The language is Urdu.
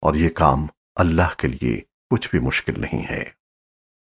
اور یہ کام اللہ کے لیے کچھ بھی مشکل نہیں ہے۔